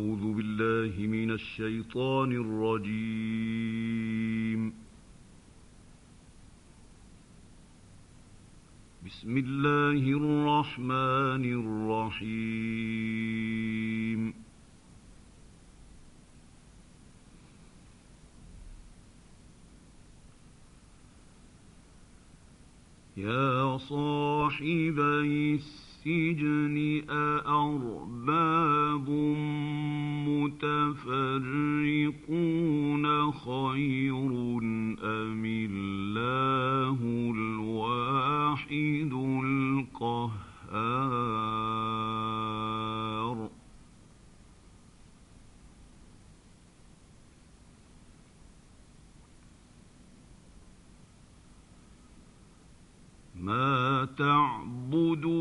أعوذ بالله من الشيطان الرجيم. بسم الله الرحمن الرحيم. يا صاحبي السجن أأرباب متفرقون خير أم الله الواحد القهار؟ ما تعبدون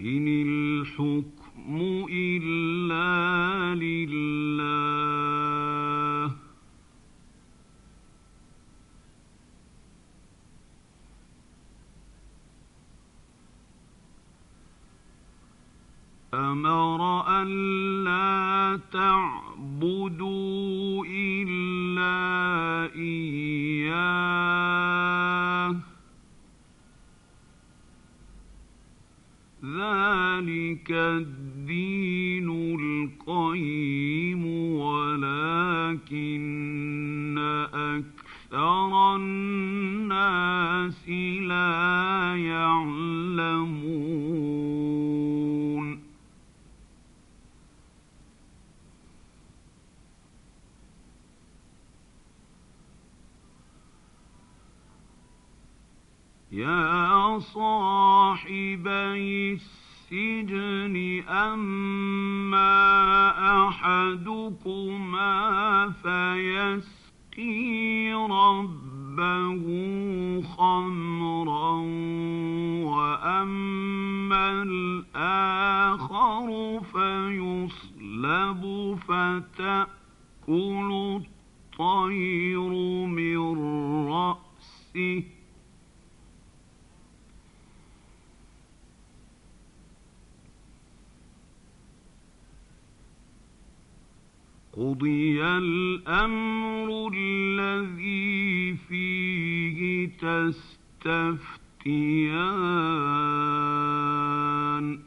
إن الحكم صاحبي السجن أما أحدكما فيسقي ربه خمرا وأما الآخر فيصلب فتأكل الطير من رأسه قضي الأمر الذي فيه تستفتيان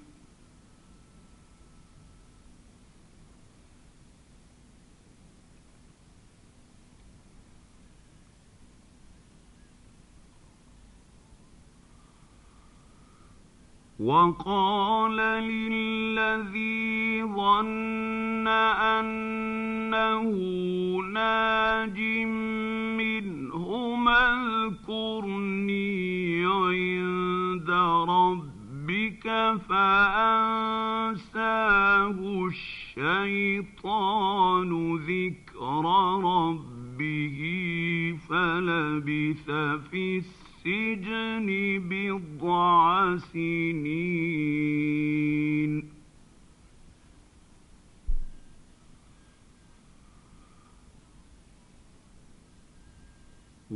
وقال للذي ظن أنه ناج منهما اذكرني عند ربك فأنساه الشيطان ذكر ربه فلبث في السجن بضع سنين.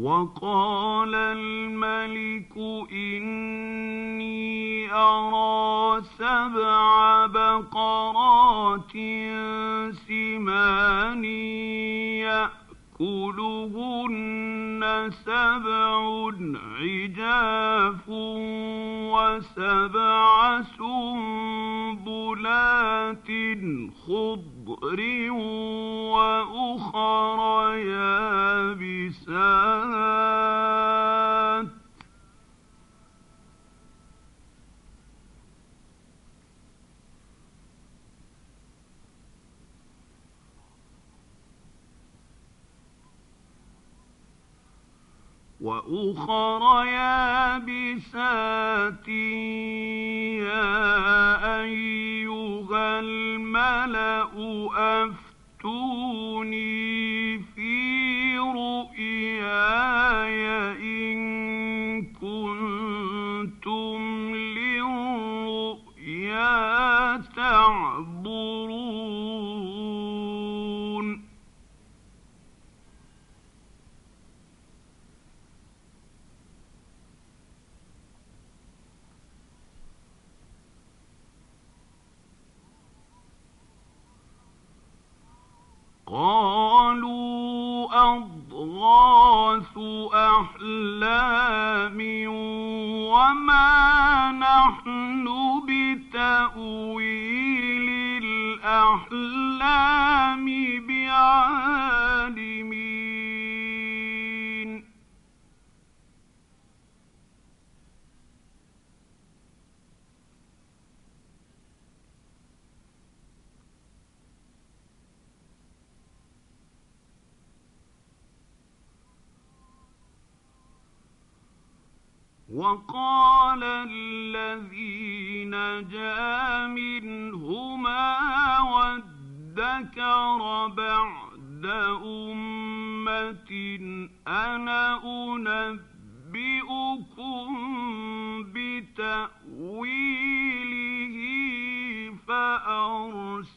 وقال الملك إني أرى سبع بقرات سمان يأكلهن سبع عجاف وسبع سنبلات خضر. خضر وأخر يابسات وأخر يابسات يا أيها الملأ أفتوني في رؤياي وقال الذي نجا منهما وادكر بعد أمة أنا أنبئكم بتأويله فأرسلون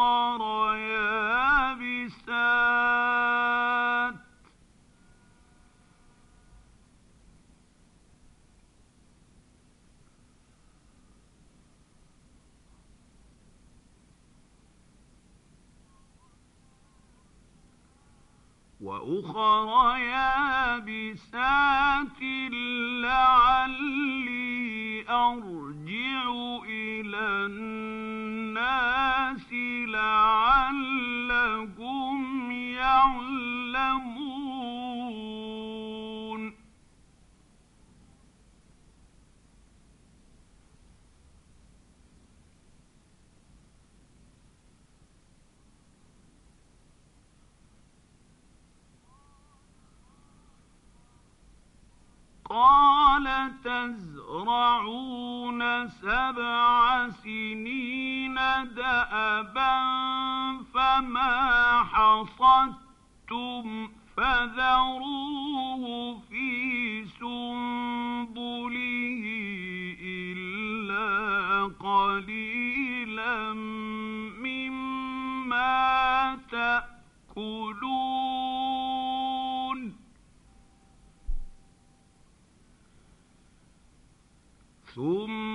وأخر يابسات. وأخر يابسات لعلي أرجع إلى الناس لعلهم يعلمون. قال تزرعون سبع سنين دأبا فما حصدتم فذروه في سنبله إلا قليلا مما تأكلون. ثم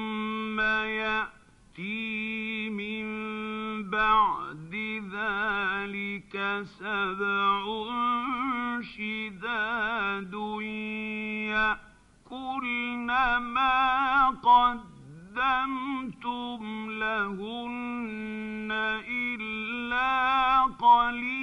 سبع شداد يأكلن ما قدمتم لهن إلا قليلا.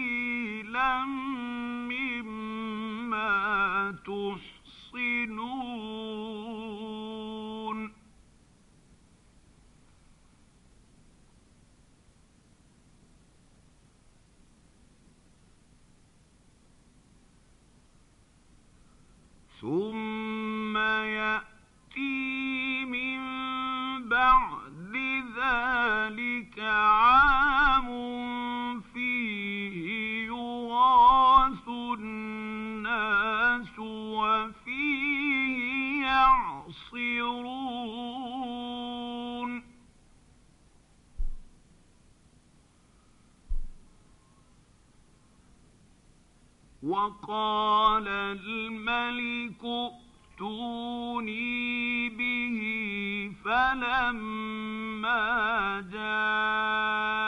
فلما جاءه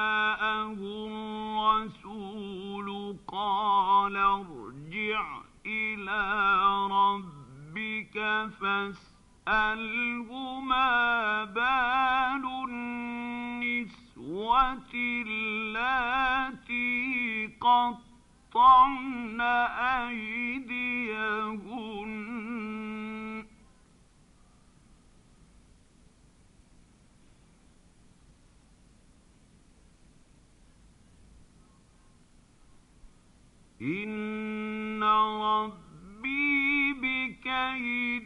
الرسول قال ارجع إلى ربك فاسأله ما بال النسوة اللاتي قط قطعن أيديهن إن ربي بكيدهن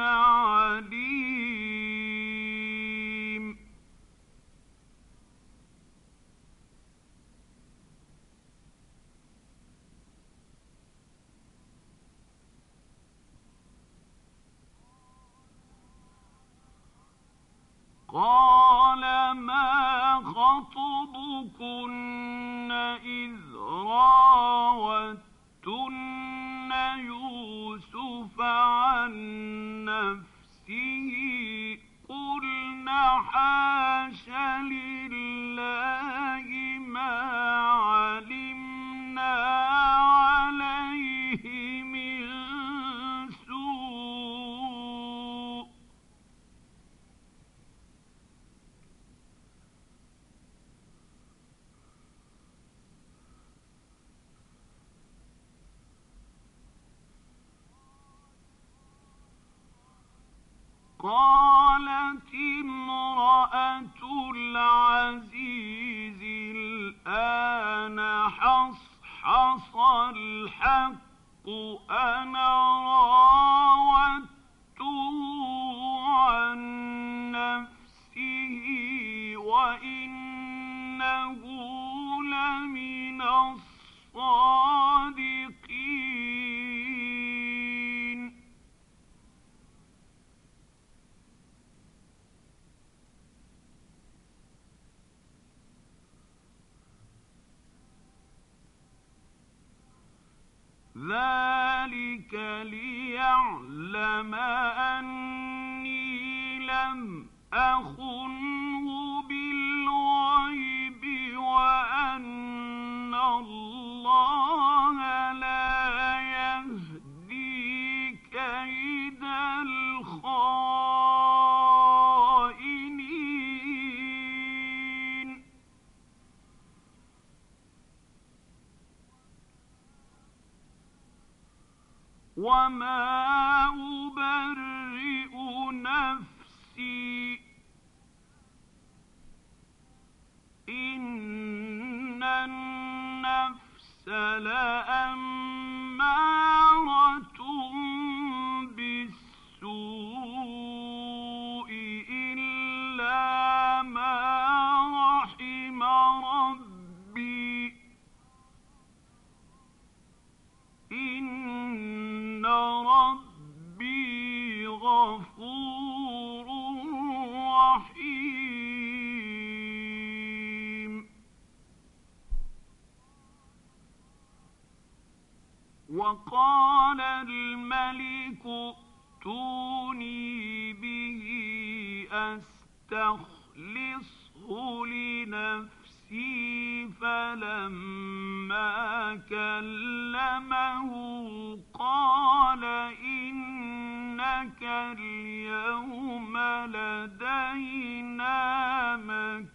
عليم قال عن نفسه قلنا حاش لله حصحص الحق أنا راودته عن نفسه وإنه لمن الصادقين ذلك ليعلم أني لم أخنه بالغيب وأن وما أبرئ نفسي إن النفس لأمارة وقال الملك ائتوني به أستخلصه لنفسي فلما كلمه قال إنك اليوم لدينا مكين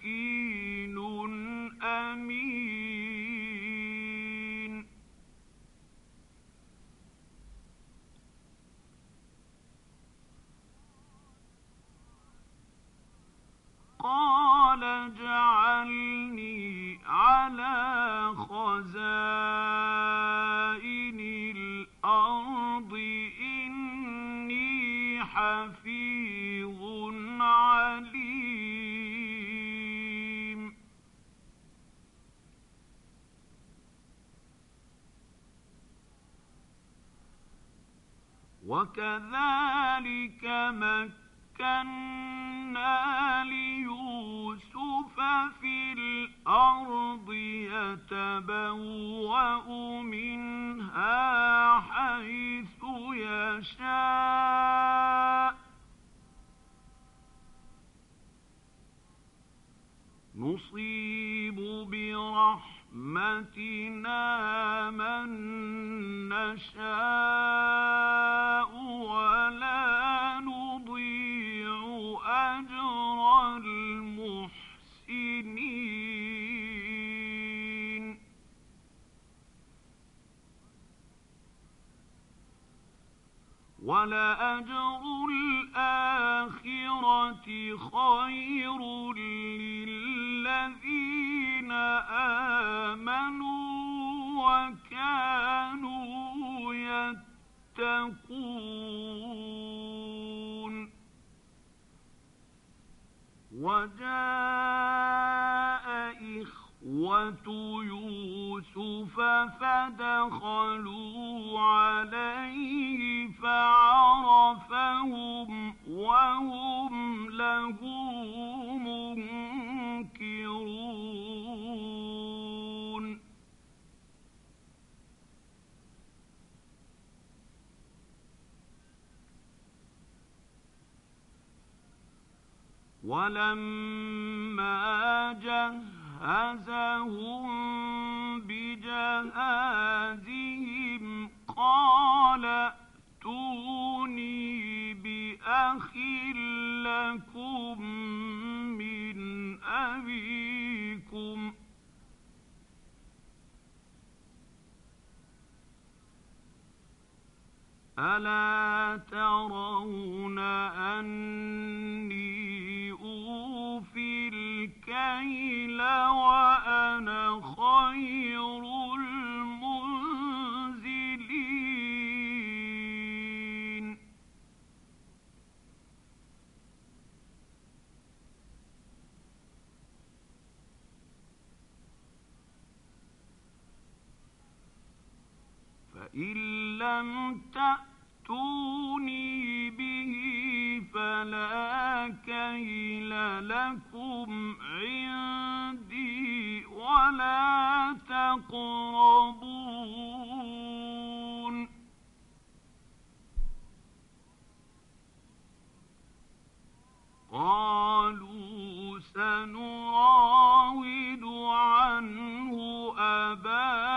قال اجعلني على خزائن الأرض إني حفيظ عليم. وكذلك مكنا ليوسف نصيب برحمتنا من نشاء ولا نضيع أجر المحسنين. ولأجر الآخرة خير للذين آمنوا وكانوا يتقون. وجاء إخوة يوسف فدخلوا عليه فعرفهم وهم له ولما جهزهم بجهازهم قال ائتوني بأخ لكم من أبيكم. ألا ترون أني فإن لم تأتوني به فلا كيل لكم عندي ولا تقربون. قالوا سنراود عنه أباه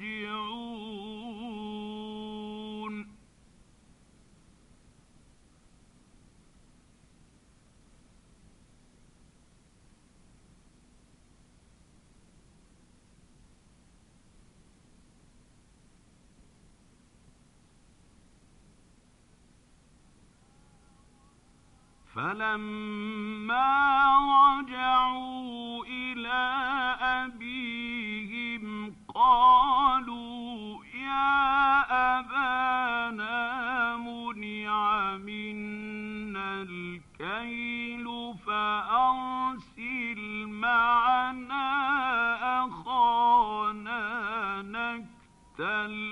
فلما رجعوا إلى أبيهم قالوا يا أبانا منع منا الكيل فأرسل معنا أخانا نكتل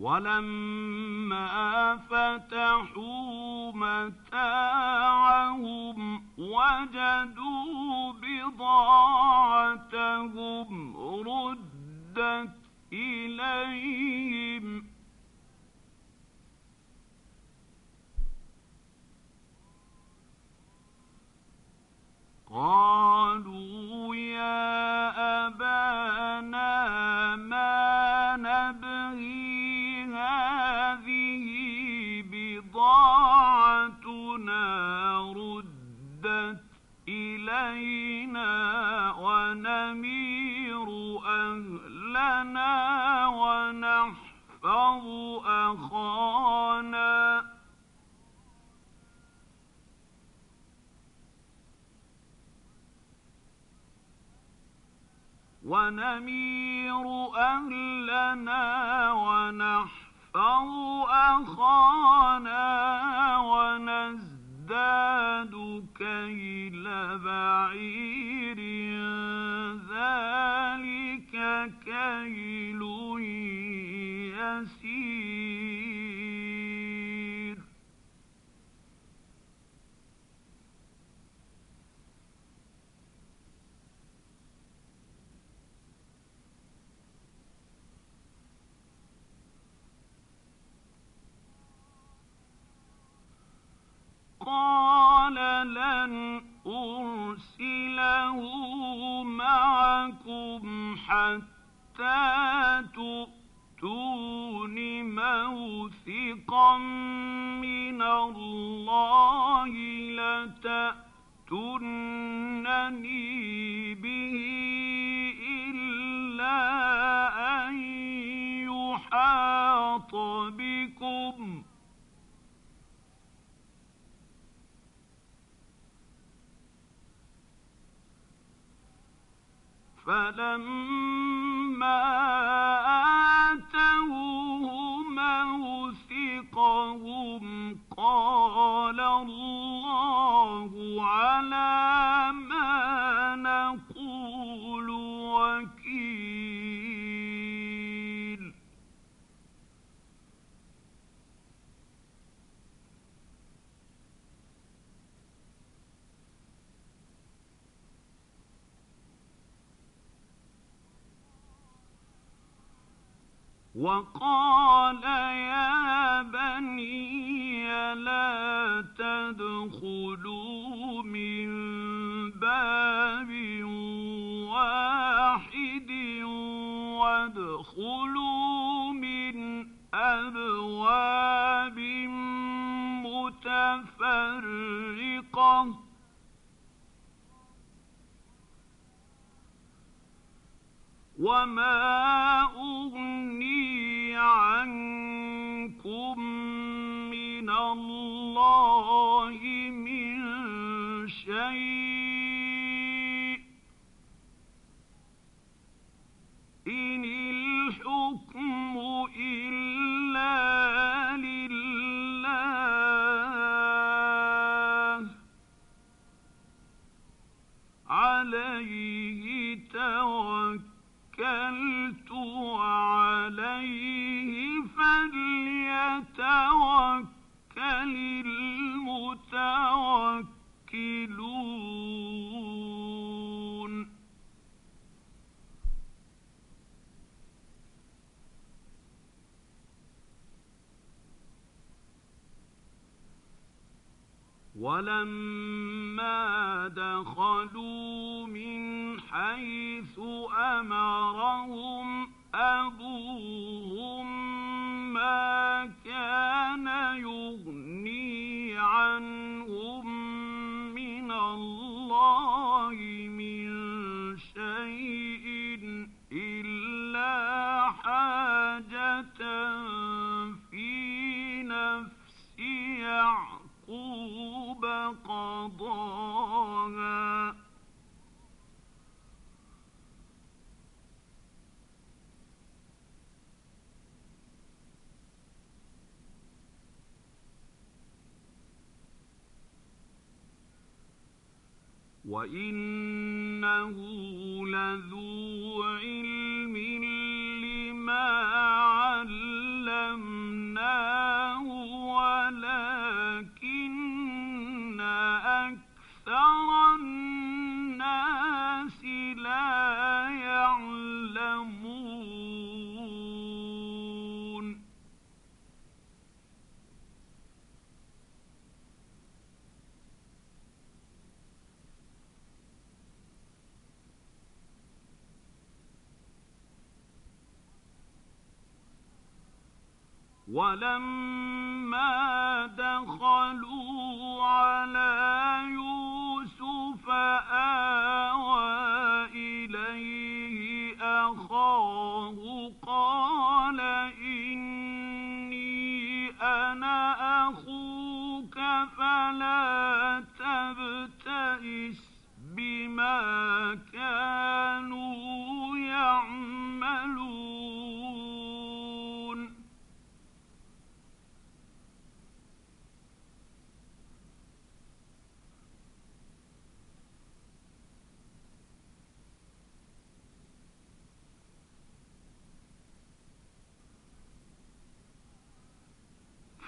ولما فتحوا متاعهم وجدوا بضاعتهم ردت إليهم. قالوا يا أبانا إلينا ونمير أهلنا ونحفظ أخانا. ونمير أهلنا ونحفظ أخانا. كيل بعير ذلك كيل قال لن أرسله معكم حتى تؤتون موثقا من الله. فلما آتوه موثقهم قال الله على وقال يا بني لا تدخلوا من باب واحد وادخلوا من أبواب متفرقة. وما أغني عنكم من الله من شيء إن الحكم إلا لله عليه توكل توكلت ولما دخلوا من حيث أمرهم وإنه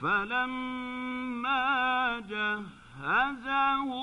فلما جهزهم